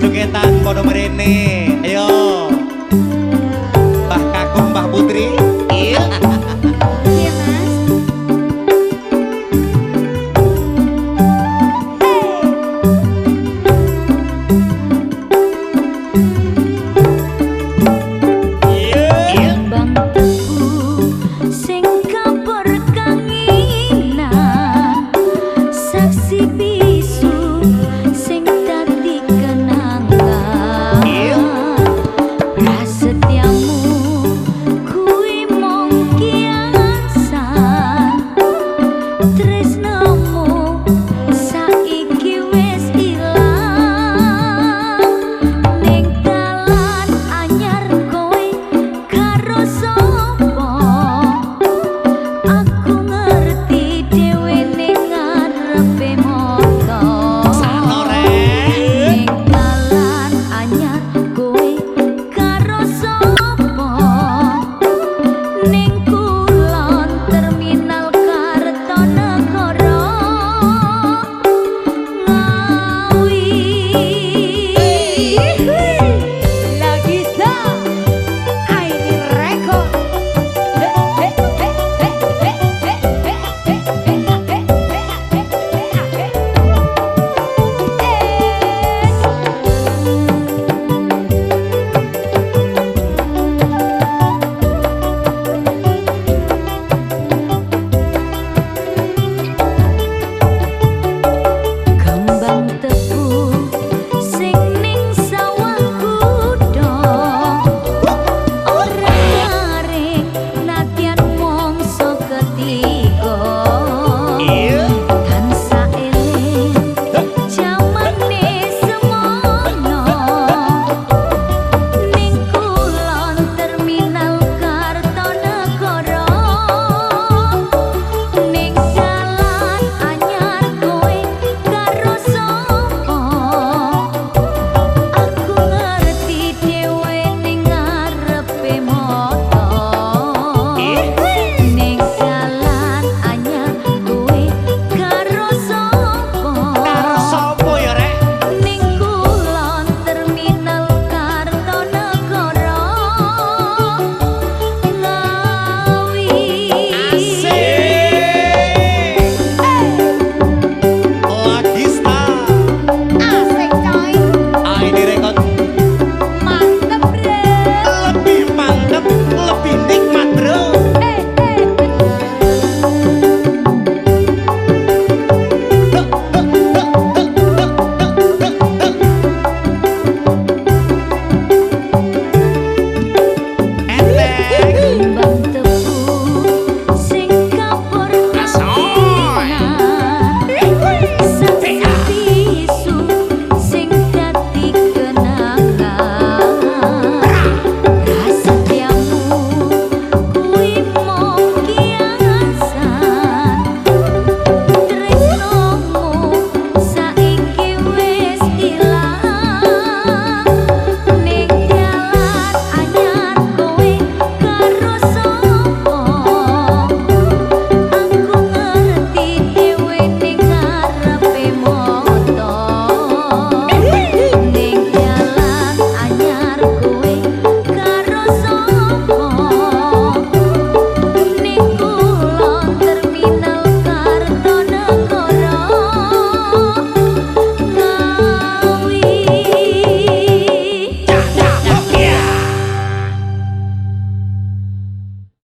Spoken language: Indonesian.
jogetan podo merene.